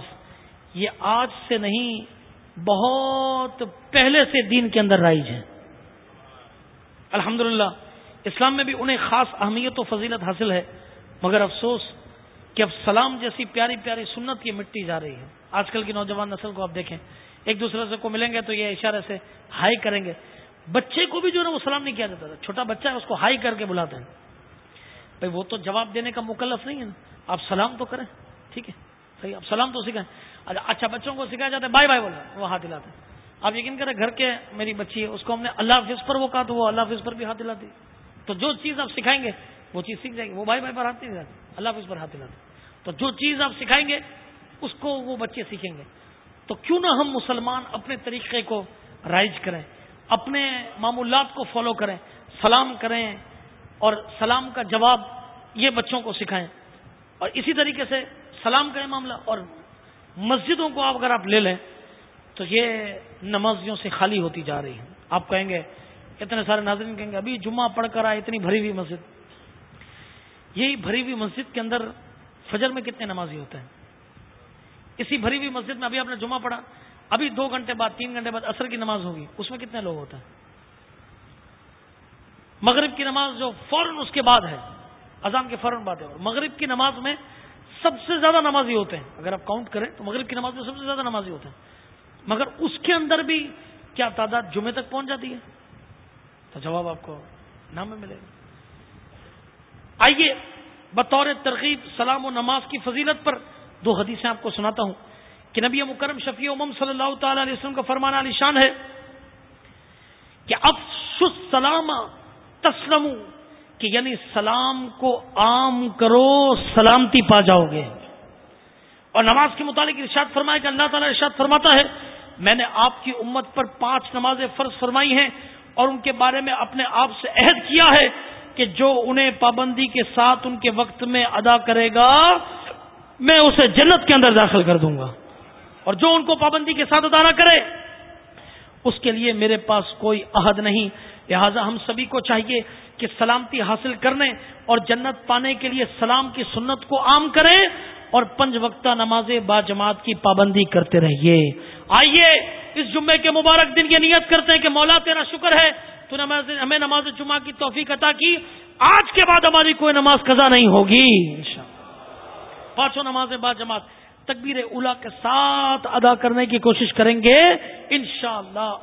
یہ آج سے نہیں بہت پہلے سے دین کے اندر رائج ہے الحمد اسلام میں بھی انہیں خاص اہمیت و فضیلت حاصل ہے، مگر افسوس کہ اب سلام جیسی پیاری پیاری سنت یہ مٹی جا رہی ہے۔ آج کل کی نوجوان نسل کو آپ دیکھیں، ایک دوسرے سے کو ملیں گے تو یہ اشارے سے ہائی کریں گے۔ بچے کو بھی جو ہے نا وہ سلام نہیں کیا جاتا تھا۔ چھوٹا بچہ ہے، اس کو ہائی کر کے بلاتے ہیں۔ بھائی وہ تو جواب دینے کا مکلف نہیں ہے نا۔ آپ سلام تو کریں، ٹھیک ہے۔ صحیح آپ سلام تو سکھائیں۔ اچھا اچھا بچوں کو سکھایا جاتا ہے بائی بائی بولا وہ ہاتھ دلاتے ہیں۔ آپ یقین کریں، گھر کے میری بچی ہے، اس کو ہم نے اللہ حافظ پر وہ کہا تو وہ اللہ حافظ پر بھی ہاتھ دلاتی تو جو چیز آپ سکھائیں گے، وہ چیز سیکھ جائے گی۔ وہ بھائی بھائی پر ہاتھ نہیں دلاتے، اللہ حافظ پر ہاتھ دلاتے تو جو چیز آپ سکھائیں گے، اس کو وہ بچے سیکھیں گے۔ تو کیوں نہ ہم مسلمان اپنے طریقے کو رائج کریں، اپنے معمولات کو فالو کریں، سلام کریں اور سلام کا جواب یہ بچوں کو سکھائیں۔ اور اسی طریقے سے سلام کا معاملہ، اور مسجدوں کو آپ اگر آپ لے لیں تو یہ نمازیوں سے خالی ہوتی جا رہی ہے آپ کہیں گے، اتنے سارے ناظرین کہیں گے، ابھی جمعہ پڑھ کر آئے، اتنی بھری ہوئی مسجد۔ یہی بھری ہوئی مسجد کے اندر فجر میں کتنے نمازی ہوتے ہیں؟ اسی بھری ہوئی مسجد میں ابھی آپ نے جمعہ پڑھا، ابھی دو گھنٹے بعد، تین گھنٹے بعد اثر کی نماز ہوگی، اس میں کتنے لوگ ہوتے ہیں؟ مغرب کی نماز جو فوراً اس کے بعد ہے، اذان کے فوراً بعد ہے مغرب کی نماز میں سب سے زیادہ نمازی ہوتے ہیں۔ اگر آپ کاؤنٹ کریں تو مغرب کی نماز میں سب سے زیادہ نمازی ہوتے ہیں۔ مگر اس کے اندر بھی کیا تعداد جمعے تک پہنچ جاتی ہے؟ تو جواب آپ کو نام میں ملے گا۔ آئیے بطور ترغیب سلام و نماز کی فضیلت پر دو حدیثیں آپ کو سناتا ہوں۔ کہ نبی مکرم شفیع امم صلی اللہ تعالی علیہ وسلم کا فرمانا علی شان ہے کہ افس سلام تسلم کہ یعنی سلام کو عام کرو، سلامتی پا جاؤ گے۔ اور نماز کے متعلق ارشاد فرمایا کہ اللہ تعالیٰ ارشاد فرماتا ہے، میں نے آپ کی امت پر پانچ نمازیں فرض فرمائی ہیں اور ان کے بارے میں اپنے آپ سے عہد کیا ہے کہ جو انہیں پابندی کے ساتھ ان کے وقت میں ادا کرے گا، میں اسے جنت کے اندر داخل کر دوں گا۔ اور جو ان کو پابندی کے ساتھ ادا نہ کرے، اس کے لیے میرے پاس کوئی عہد نہیں۔ لہذا ہم سبھی کو چاہیے کہ سلامتی حاصل کرنے اور جنت پانے کے لیے سلام کی سنت کو عام کریں اور پنج وقتہ نماز با جماعت کی پابندی کرتے رہیے۔ آئیے، اس جمعے کے مبارک دن یہ نیت کرتے ہیں کہ مولا تیرا شکر ہے، تو نماز، ہمیں نماز جمعہ کی توفیق عطا کی۔ آج کے بعد ہماری کوئی نماز قضا نہیں ہوگی پانچوں نماز با جماعت، تکبیر اولا کے ساتھ ادا کرنے کی کوشش کریں گے۔ ان شاء اللہ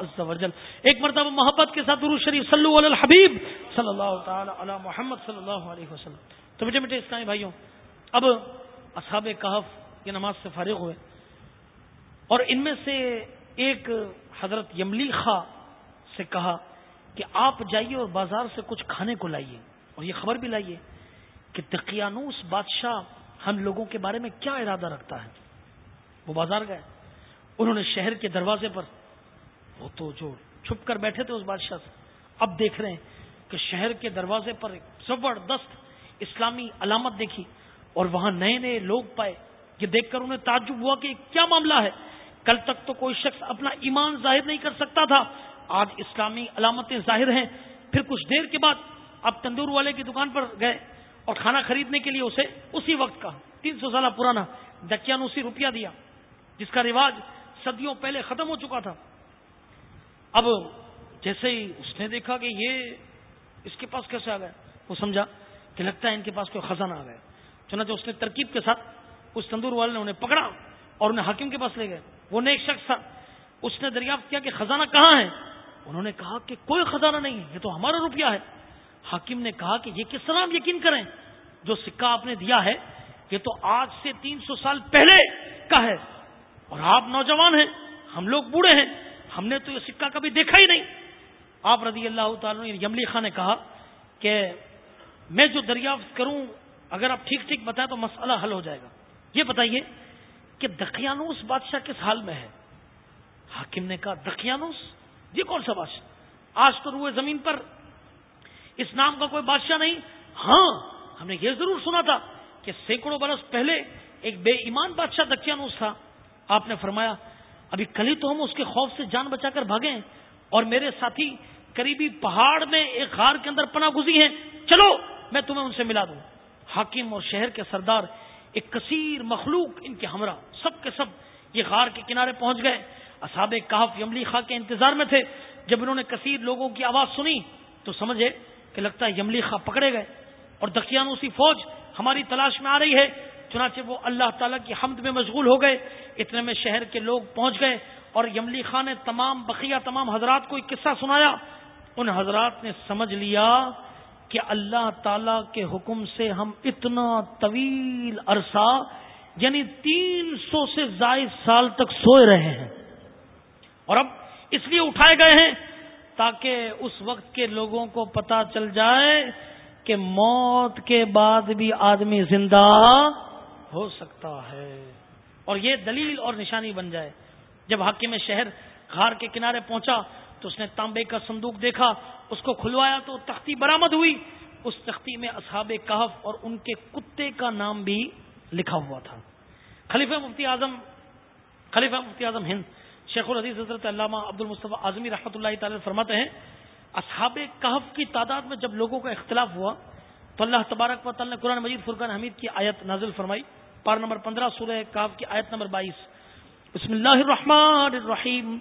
ایک مرتبہ محبت کے ساتھ شریف صلی اللہ الحبیب صلی اللہ تعالی علی محمد صلی اللہ علیہ وسلم۔ تو بیٹے بیٹے اسلامی بھائیوں، اب اصحاب کہف کی نماز سے فارغ ہوئے۔ اور ان میں سے ایک حضرت یملی خا سے کہا کہ آپ جائیے اور بازار سے کچھ کھانے کو لائیے۔ اور یہ خبر بھی لائیے کہ تقیانوس بادشاہ ہم لوگوں کے بارے میں کیا ارادہ رکھتا ہے۔ وہ بازار گئے۔ انہوں نے شہر کے دروازے پر وہ تو جو چھپ کر بیٹھے تھے اس بادشاہ سے۔ اب دیکھ رہے ہیں کہ شہر کے دروازے پر ایک زبردست اسلامی علامت دیکھی اور وہاں نئے نئے لوگ پائے۔ یہ دیکھ کر انہیں تعجب ہوا کہ کیا معاملہ ہے۔ کل تک تو کوئی شخص اپنا ایمان ظاہر نہیں کر سکتا تھا۔ آج اسلامی علامتیں ظاہر ہیں۔ پھر کچھ دیر کے بعد اب تندور والے کی دکان پر گئے اور کھانا خریدنے کے لیے اسے اسی وقت کا تین سو سالہ پرانا دکیانوسی روپیہ دیا، جس کا رواج صدیوں پہلے ختم ہو چکا تھا۔ اب جیسے ہی اس نے دیکھا کہ یہ اس کے پاس کیسے آ گئے، وہ سمجھا کہ لگتا ہے ان کے پاس کوئی خزانہ آ گیا۔ چنانچہ اس نے ترکیب کے ساتھ اس تندور والے نے انہیں پکڑا اور انہیں حاکم کے پاس لے گئے۔ وہ ایک شخص تھا۔ اس نے دریافت کیا کہ خزانہ کہاں ہے؟ انہوں نے کہا کہ کوئی خزانہ نہیں ہے، یہ تو ہمارا روپیہ ہے۔ حاکم نے کہا کہ یہ کس طرح ہم یقین کریں؟ جو سکہ آپ نے دیا ہے، یہ تو آج سے تین سو سال پہلے کا ہے۔ اور آپ نوجوان ہیں، ہم لوگ بوڑھے ہیں۔ ہم نے تو یہ سکہ کبھی دیکھا ہی نہیں۔ آپ رضی اللہ تعالیٰ نے یعنی یملی خان نے کہا کہ میں جو دریافت کروں، اگر آپ ٹھیک ٹھیک بتائیں تو مسئلہ حل ہو جائے گا۔ یہ بتائیے کہ دقیانوس بادشاہ کس حال میں ہے؟ حاکم نے کہا، دقیانوس؟ یہ کون سا بادشاہ؟ آج تو روئے زمین پر۔ اس نام کا کوئی بادشاہ نہیں۔ ہاں ہم نے یہ ضرور سنا تھا کہ سینکڑوں برس پہلے ایک بے ایمان بادشاہ دقیانوس تھا۔ آپ نے فرمایا ابھی کل ہی تو ہم اس کے خوف سے جان بچا کر بھاگے اور میرے ساتھی قریبی پہاڑ میں ایک غار کے اندر پناہ گزی ہیں۔ چلو، میں تمہیں ان سے ملا دوں۔ حاکم اور شہر کے سردار ایک کثیر مخلوق ان کے ہمراہ، سب کے سب یہ غار کے کنارے پہنچ گئے۔ اصحاب کہف یملی خا کے انتظار میں تھے۔ جب انہوں نے کثیر لوگوں کی آواز سنی تو سمجھے کہ لگتا ہے یملی خا پکڑے گئے اور دقیانوسی فوج ہماری تلاش میں آ رہی ہے۔ چنانچہ وہ اللہ تعالیٰ کی حمد میں مشغول ہو گئے، اتنے میں شہر کے لوگ پہنچ گئے اور یملی خان نے تمام بقیہ تمام حضرات کو ایک قصہ سنایا۔ ان حضرات نے سمجھ لیا کہ اللہ تعالی کے حکم سے ہم اتنا طویل عرصہ یعنی تین سو سے زائد سال تک سوئے رہے ہیں۔ اور اب اس لیے اٹھائے گئے ہیں تاکہ اس وقت کے لوگوں کو پتا چل جائے کہ موت کے بعد بھی آدمی زندہ ہو سکتا ہے۔ اور یہ دلیل اور نشانی بن جائے۔ جب حاکم شہر گھار کے کنارے پہنچا تو اس نے تانبے کا صندوق دیکھا، اس کو کھلوایا تو تختی برامد ہوئی۔ اس تختی میں اصحاب کہف اور ان کے کتے کا نام بھی لکھا ہوا تھا۔ خلیفہ مفتی اعظم، خلیفہ مفتی اعظم ہند، شیخ العزیز حضرت علامہ عبد المصطفیٰ اعظمی رحمۃ اللہ تعالی فرماتے ہیں، اصحاب کہف کی تعداد میں جب لوگوں کا اختلاف ہوا تو اللہ تبارک و تعالی نے قرآن مجید فرقان حمید کی آیت نازل فرمائی۔ پار نمبر پندرہ سورہ کاف کی آیت نمبر بائیس۔ بسم اللہ الرحمن الرحیم۔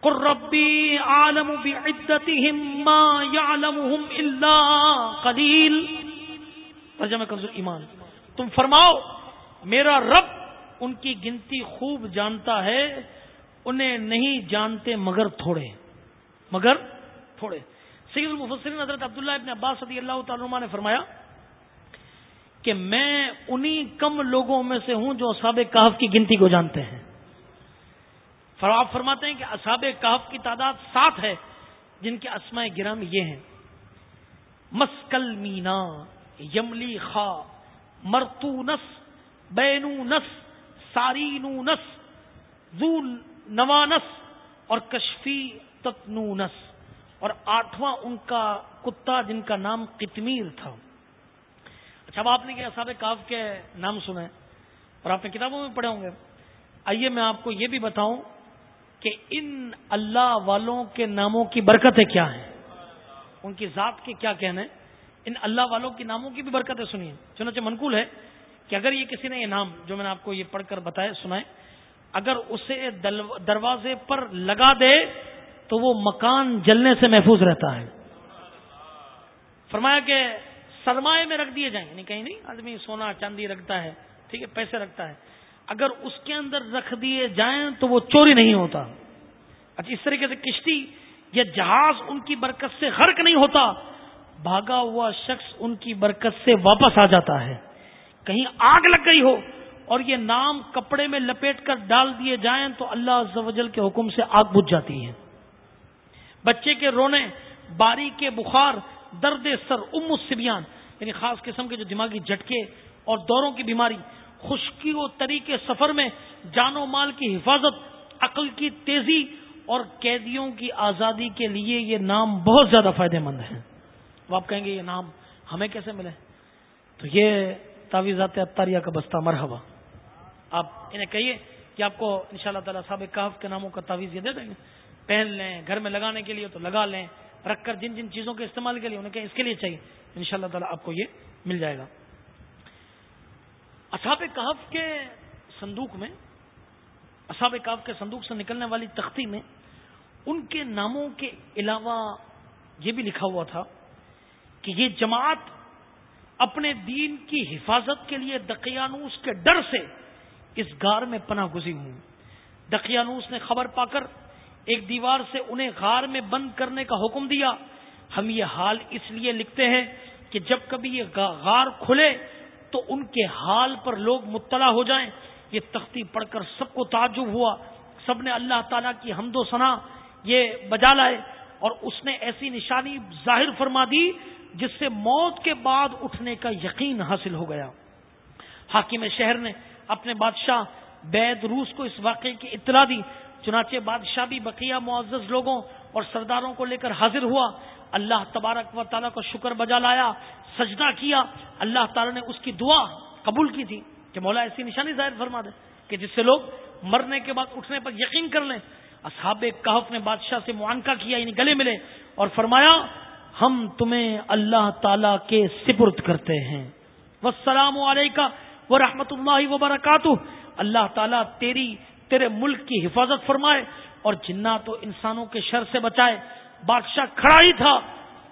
قر ربی عالم بعدتهم ما يعلمهم الا قلیل۔ ترجمہ کنزل ایمان۔ تم فرماؤ، میرا رب ان کی گنتی خوب جانتا ہے، انہیں نہیں جانتے مگر تھوڑے۔ مگر تھوڑے۔ سید المفسرین حضرت عبداللہ ابن عباس صدی اللہ تعالیٰ نے فرمایا کہ میں انہی کم لوگوں میں سے ہوں جو اصحاب کہف کی گنتی کو جانتے ہیں۔ فراب فرماتے ہیں کہ اصحاب کہف کی تعداد سات ہے، جن کے اسماء گرام یہ ہیں۔ مسکل مینا، یملی خا مرتو نس بینو نس سارینو نس نوانس اور کشفی تتنونس۔ اور آٹھواں ان کا کتا جن کا نام کتمیر تھا۔ اچھا آپ نے کیا صاحب کاف کے نام سنے اور آپ نے کتابوں میں پڑھے ہوں گے۔ آئیے میں آپ کو یہ بھی بتاؤں کہ ان اللہ والوں کے ناموں کی برکتیں کیا ہیں؟ ان کی ذات کے کیا کہنے ان اللہ والوں کے ناموں کی بھی برکتیں سنیے۔ چنانچہ منقول ہے کہ اگر یہ کسی نے یہ نام جو میں نے آپ کو یہ پڑھ کر بتایا، سنائے، اگر اسے دروازے پر لگا دے تو وہ مکان جلنے سے محفوظ رہتا ہے۔ فرمایا کہ سرمایہ میں رکھ دیے جائیں یعنی کہیں نہیں، آدمی سونا چاندی رکھتا ہے، ٹھیک ہے، پیسے رکھتا ہے۔ اگر اس کے اندر رکھ دیے جائیں تو وہ چوری نہیں ہوتا۔ اچھا اس طریقے سے کشتی یا جہاز ان کی برکت سے غرق نہیں ہوتا۔ بھاگا ہوا شخص ان کی برکت سے واپس آ جاتا ہے۔ کہیں آگ لگ گئی ہو اور یہ نام کپڑے میں لپیٹ کر ڈال دیے جائیں تو اللہ عز کے حکم سے آگ بجھ جاتی ہے۔ بچے کے رونے باری کے بخار درد سر، ام السبیان یعنی خاص قسم کے جو دماغی جھٹکے اور دوروں کی بیماری، خشکی و طریقے سفر میں جان و مال کی حفاظت، عقل کی تیزی اور قیدیوں کی آزادی کے لیے یہ نام بہت زیادہ فائدہ مند ہیں۔ وہ آپ کہیں گے یہ نام ہمیں کیسے ملے؟ تو یہ تعویذات اطاریہ کا بستہ، مرحبا۔ آپ انہیں کہیے کہ آپ کو ان شاء اللہ تعالیٰ صاحب کاف کے ناموں کا تعویذ یہ دے دیں گے۔ پہن لیں، گھر میں لگانے کے لیے تو لگا لیں۔ رکھ کر جن جن چیزوں کے استعمال کے لیے انہیں کہ اس کے لیے چاہیے ان شاء اللہ تعالیٰ آپ کو یہ مل جائے گا۔ اصحاب کہف کے صندوق میں، اصحاب کہف کے صندوق سے نکلنے والی تختی میں ان کے ناموں کے علاوہ یہ بھی لکھا ہوا تھا کہ یہ جماعت اپنے دین کی حفاظت کے لیے دقیانوس کے ڈر سے اس گار میں پناہ گزی ہوں۔ دقیانوس نے خبر پا کر ایک دیوار سے انہیں غار میں بند کرنے کا حکم دیا۔ ہم یہ حال اس لیے لکھتے ہیں کہ جب کبھی یہ غار کھلے تو ان کے حال پر لوگ مطلع ہو جائیں۔ یہ تختی پڑھ کر سب کو تعجب ہوا۔ سب نے اللہ تعالیٰ کی حمد و ثنا یہ بجا لائے اور اس نے ایسی نشانی ظاہر فرما دی جس سے موت کے بعد اٹھنے کا یقین حاصل ہو گیا۔ حاکم شہر نے اپنے بادشاہ بید روس کو اس واقعے کی اطلاع دی۔ چنانچہ بادشاہ بھی بقیہ معزز لوگوں اور سرداروں کو لے کر حاضر ہوا۔ اللہ تبارک و تعالیٰ کو شکر بجا لایا، سجدہ کیا۔ اللہ تعالیٰ نے اس کی دعا قبول کی تھی کہ مولا ایسی نشانی ظاہر فرما دے کہ جس سے لوگ مرنے کے بعد اٹھنے پر یقین کر لیں۔ اصحاب کہف نے بادشاہ سے معانکہ کیا یعنی گلے ملے اور فرمایا، ہم تمہیں اللہ تعالی کے سپرد کرتے ہیں۔ والسلام علیکہ وہ رحمت اللہ وبرکاتہ۔ اللہ تعالیٰ تیری تیرے ملک کی حفاظت فرمائے اور جنات و انسانوں کے شر سے بچائے۔ بادشاہ کھڑا ہی تھا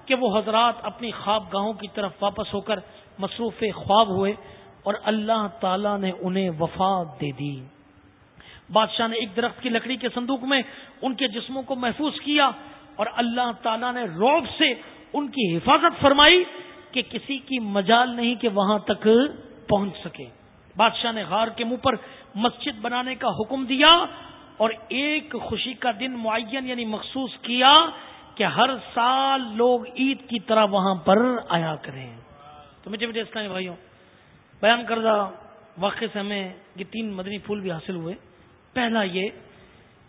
کہ وہ حضرات اپنی خواب گاہوں کی طرف واپس ہو کر مصروف خواب ہوئے اور اللہ تعالی نے انہیں وفات دے دی۔ بادشاہ نے ایک درخت کی لکڑی کے صندوق میں ان کے جسموں کو محفوظ کیا اور اللہ تعالیٰ نے روب سے ان کی حفاظت فرمائی کہ کسی کی مجال نہیں کہ وہاں تک پہنچ سکے۔ بادشاہ نے غار کے منہ پر مسجد بنانے کا حکم دیا اور ایک خوشی کا دن معین یعنی مخصوص کیا کہ ہر سال لوگ عید کی طرح وہاں پر آیا کریں۔ تو مجھے مجھے اسلامی بھائیوں، بیان کردہ واقع سے ہمیں یہ تین مدنی پھول بھی حاصل ہوئے۔ پہلا یہ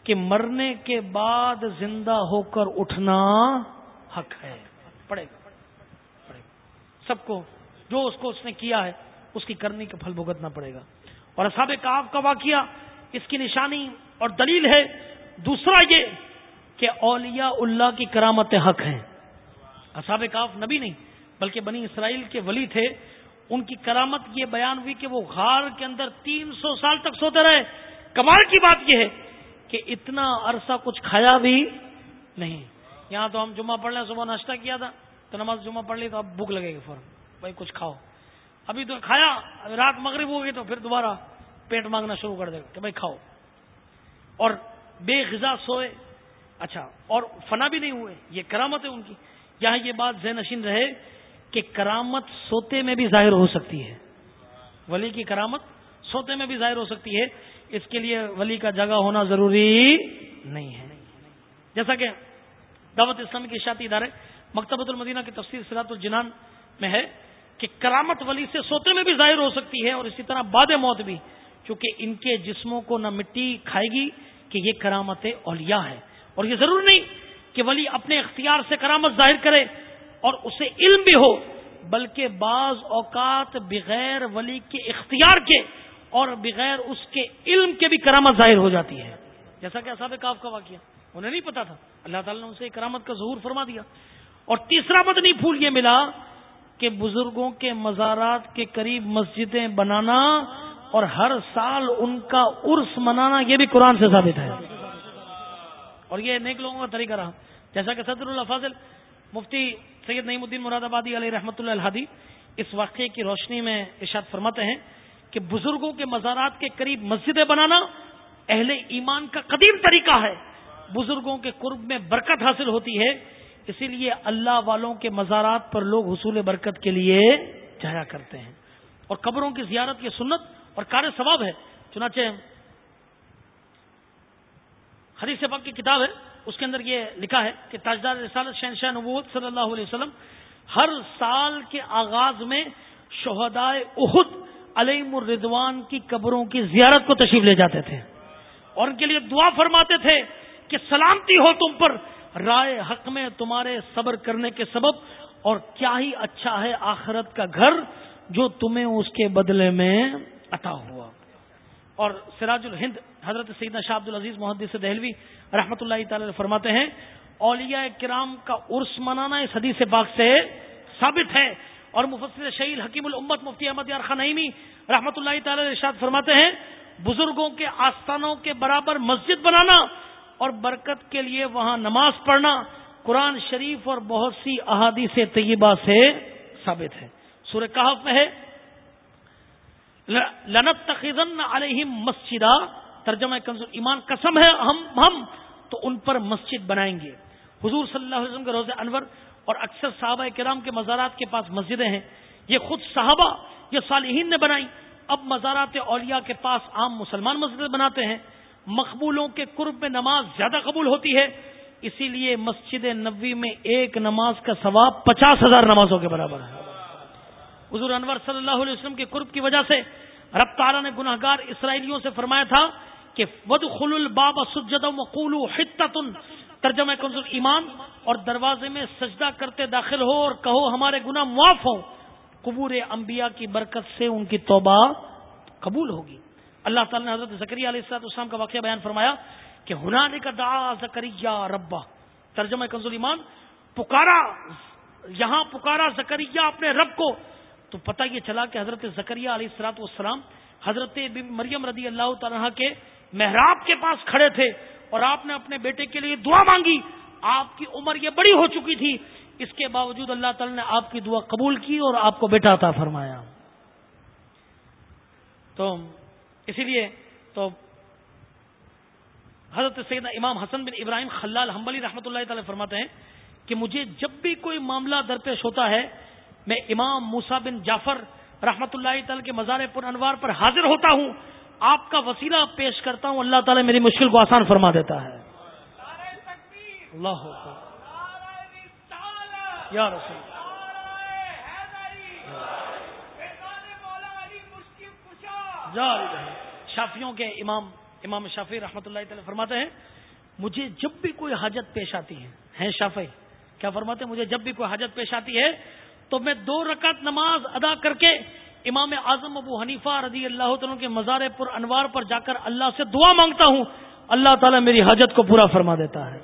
کہ مرنے کے بعد زندہ ہو کر اٹھنا حق ہے۔ پڑے گا پڑے گا۔ سب کو، جو اس کو اس نے کیا ہے، اس کی کرنے کا پھل بھگتنا پڑے گا۔ اور اصحاب کاف کا واقعہ اس کی نشانی اور دلیل ہے۔ دوسرا یہ کہ اولیاء اللہ کی کرامت حق ہیں۔ اصحاب کاف نبی نہیں، بلکہ بنی اسرائیل کے ولی تھے۔ ان کی کرامت یہ بیان ہوئی کہ وہ غار کے اندر تین سو سال تک سوتے رہے۔ کمال کی بات یہ ہے کہ اتنا عرصہ کچھ کھایا بھی نہیں۔ یہاں تو ہم جمعہ پڑھ لیں، صبح ناشتہ کیا تھا، تو نماز جمعہ پڑھ لی تو اب بھوک لگے گی فوراً۔ بھائی کچھ کھاؤ۔ ابھی تو کھایا رات مغرب ہو گئی تو پھر دوبارہ پیٹ مانگنا شروع کر دے گا کہ بھائی کھاؤ۔ اور بے غذا سوئے۔ اچھا اور فنا بھی نہیں ہوئے، یہ کرامت ہے ان کی۔ یہاں یہ بات ذہن نشین رہے کہ کرامت سوتے میں بھی ظاہر ہو سکتی ہے۔ ولی کی کرامت سوتے میں بھی ظاہر ہو سکتی ہے۔ اس کے لیے ولی کا جگہ ہونا ضروری نہیں ہے۔ جیسا کہ دعوت اسلامی کے اشاعتی ادارے مکتبۃ المدینہ کی تفصیل سرات الجنان میں ہے۔ کہ کرامت ولی سے سوتے میں بھی ظاہر ہو سکتی ہے اور اسی طرح باد موت بھی، چونکہ ان کے جسموں کو نہ مٹی کھائے گی کہ یہ کرامت اولیاء ہے۔ اور یہ ضرور نہیں کہ ولی اپنے اختیار سے کرامت ظاہر کرے اور اسے علم بھی ہو، بلکہ بعض اوقات بغیر ولی کے اختیار کے اور بغیر اس کے علم کے بھی کرامت ظاہر ہو جاتی ہے۔ جیسا کہ اصاب کاف کا واقعہ، انہیں نہیں پتا تھا۔ اللہ تعالیٰ نے اسے کرامت کا ظہور فرما دیا۔ اور تیسرا مدنی پھول یہ ملا کہ بزرگوں کے مزارات کے قریب مسجدیں بنانا اور ہر سال ان کا عرس منانا، یہ بھی قرآن سے ثابت ہے۔ اور یہ نیک لوگوں کا طریقہ رہا۔ جیسا کہ صدر اللہ فاضل مفتی سید نعیم الدین مراد آبادی علیہ رحمۃ اللہ الحادی اس واقعے کی روشنی میں ارشاد فرماتے ہیں کہ بزرگوں کے مزارات کے قریب مسجدیں بنانا اہل ایمان کا قدیم طریقہ ہے۔ بزرگوں کے قرب میں برکت حاصل ہوتی ہے۔ اسی لیے اللہ والوں کے مزارات پر لوگ حصول برکت کے لیے جایا کرتے ہیں۔ اور قبروں کی زیارت کی سنت اور کار ثواب ہے۔ چنانچہ حدیث پاک کی کتاب ہے، اس کے اندر یہ لکھا ہے کہ تاجدار رسالت شہنشاہ نبوت صلی اللہ علیہ وسلم ہر سال کے آغاز میں شہدائے احد علیم الردوان کی قبروں کی زیارت کو تشریف لے جاتے تھے۔ اور ان کے لیے دعا فرماتے تھے کہ سلامتی ہو تم پر رائے حق میں تمہارے صبر کرنے کے سبب اور کیا ہی اچھا ہے آخرت کا گھر جو تمہیں اس کے بدلے میں عطا ہوا۔ اور سراج الہند حضرت سیدنا شاہ عبد العزیز محدث دہلوی رحمۃ اللہ تعالی فرماتے ہیں، اولیاء کرام کا عرس منانا اس حدیث پاک سے ثابت ہے۔ اور مفسر شہید حکیم الامت مفتی احمد یار خنعیمی رحمۃ اللہ تعالی ارشاد فرماتے ہیں، بزرگوں کے آستانوں کے برابر مسجد بنانا اور برکت کے لیے وہاں نماز پڑھنا قرآن شریف اور بہت سی احادیث طیبہ سے ثابت ہے۔ سورہ کہف میں ہے۔ لنت تخیزن علیہم مسجدہ ترجمہ کنزول ایمان قسم ہے ہم ہم تو ان پر مسجد بنائیں گے۔ حضور صلی اللہ علیہ وسلم کے روز انور اور اکثر صحابہ کرام کے مزارات کے پاس مسجدیں ہیں۔ یہ خود صحابہ، یہ صالحین نے بنائی۔ اب مزارات اولیاء کے پاس عام مسلمان مسجد بناتے ہیں۔ مقبولوں کے قرب میں نماز زیادہ قبول ہوتی ہے، اسی لیے مسجد نبوی میں ایک نماز کا ثواب پچاس ہزار نمازوں کے برابر ہے۔ حضور انور صلی اللہ علیہ وسلم کے قرب کی وجہ سے رب تعالیٰ نے گناہ گار اسرائیلیوں سے فرمایا تھا کہ ود خل الباب سجد مقول ترجمہ کنز ایمان اور دروازے میں سجدہ کرتے داخل ہو اور کہو ہمارے گناہ معاف ہوں۔ قبور انبیاء کی برکت سے ان کی توبہ قبول ہوگی۔ اللہ تعالیٰ نے حضرت زکری علیہ السلاط اسلام کا واقعہ بیان فرمایا کہ ہنا کا دا زکریہ ربا، ترجمہ کنز ایمان پکارا، یہاں پکارا زکریہ اپنے رب کو۔ تو پتہ یہ چلا کہ حضرت زکریہ علیہ السلاط والسلام حضرت مریم رضی اللہ تعالیٰ کے محراب کے پاس کھڑے تھے اور آپ نے اپنے بیٹے کے لیے دعا مانگی۔ آپ کی عمر یہ بڑی ہو چکی تھی۔ اس کے باوجود اللہ تعالی نے آپ کی دعا قبول کی اور آپ کو بیٹا تھا فرمایا۔ تو اسی لیے تو حضرت سیدنا امام حسن بن ابراہیم خلال حمبلی رحمۃ اللہ تعالی فرماتے ہیں کہ مجھے جب بھی کوئی معاملہ درپیش ہوتا ہے میں امام موسا بن جعفر رحمۃ اللہ تعالی کے مزار پر انوار پر حاضر ہوتا ہوں آپ کا وسیلہ پیش کرتا ہوں اللہ تعالیٰ میری مشکل کو آسان فرما دیتا ہے۔ اللہ یا رسول شافیوں کے امام امام شافی رحمۃ اللہ تعالی فرماتے ہیں، مجھے جب بھی کوئی حاجت پیش آتی ہے، ہیں شافی کیا فرماتے ہیں، مجھے جب بھی کوئی حاجت پیش آتی ہے، تو میں دو رکعت نماز ادا کر کے امام اعظم ابو حنیفہ رضی اللہ تعالیٰ کے مزار پر انوار پر جا کر اللہ سے دعا مانگتا ہوں، اللہ تعالیٰ میری حاجت کو پورا فرما دیتا ہے۔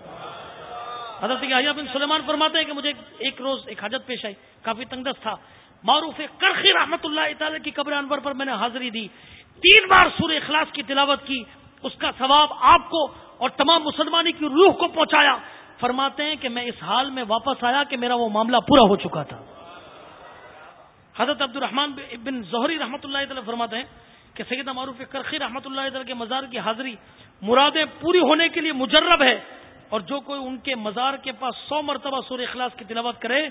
حضرت بن سلیمان فرماتے ہیں کہ مجھے ایک روز ایک حاجت پیش آئی، کافی تنگس تھا۔ معروف کرخی رحمت اللہ تعالی کی قبر انور پر میں نے حاضری دی۔ تین بار سورہ اخلاص کی تلاوت کی، اس کا ثواب آپ کو اور تمام مسلمانی کی روح کو پہنچایا۔ فرماتے ہیں کہ میں اس حال میں واپس آیا کہ میرا وہ معاملہ پورا ہو چکا تھا۔ حضرت عبد الرحمان بن ظہری رحمۃ اللہ تعالی فرماتے ہیں کہ سید معروف کرخی رحمۃ اللہ تعالی کے مزار کی حاضری مرادیں پوری ہونے کے لیے مجرب ہے اور جو کوئی ان کے مزار کے پاس سو مرتبہ سور اخلاص کی تلاوت کرے،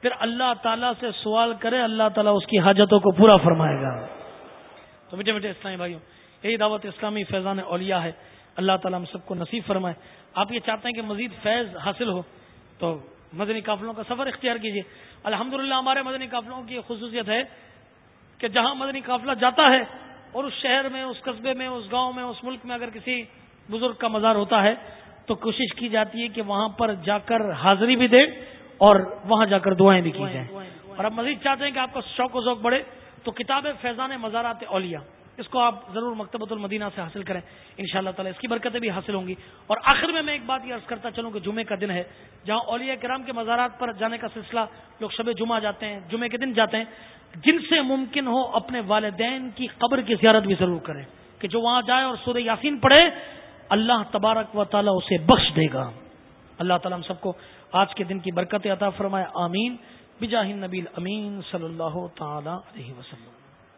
پھر اللہ تعالیٰ سے سوال کرے، اللہ تعالیٰ اس کی حاجتوں کو پورا فرمائے گا۔ تو میٹھے میٹھے اسلامی بھائیوں یہی دعوت اسلامی فیضان اولیاء ہے۔ اللہ تعالیٰ ہم سب کو نصیب فرمائے۔ آپ یہ چاہتے ہیں کہ مزید فیض حاصل ہو تو مدنی قافلوں کا سفر اختیار کیجیے الحمد ہمارے مدنی قافلوں کی خصوصیت ہے کہ جہاں مدنی قافلہ جاتا ہے اور اس شہر میں اس قصبے میں اس گاؤں میں اس ملک میں اگر کسی بزرگ کا مزار ہوتا ہے تو کوشش کی جاتی ہے کہ وہاں پر جا کر حاضری بھی دے اور وہاں جا کر دعائیں بھی کی جائیں۔ اور اب مزید چاہتے ہیں کہ آپ کا شوق و ذوق بڑھے۔ تو کتاب فیضان مزارات اولیاء، اس کو آپ ضرور مکتبۃ المدینہ سے حاصل کریں ان شاء اللہ تعالیٰ اس کی برکتیں بھی حاصل ہوں گی۔ اور آخر میں میں ایک بات یہ عرض کرتا چلوں کہ جمعے کا دن ہے، جہاں اولیاء کرام کے مزارات پر جانے کا سلسلہ لوگ شب جمعہ جاتے ہیں جمعے کے دن جاتے ہیں، جن سے ممکن ہو اپنے والدین کی قبر کی زیارت بھی ضرور کریں کہ جو وہاں جائے اور سورہ یاسین پڑھے، اللہ تبارک و تعالیٰ اسے بخش دے گا۔ اللہ تعالیٰ ہم سب کو آج کے دن کی برکت عطا فرمائے، آمین۔ بجاہ نبیل امین صلی اللہ تعالی علیہ وسلم۔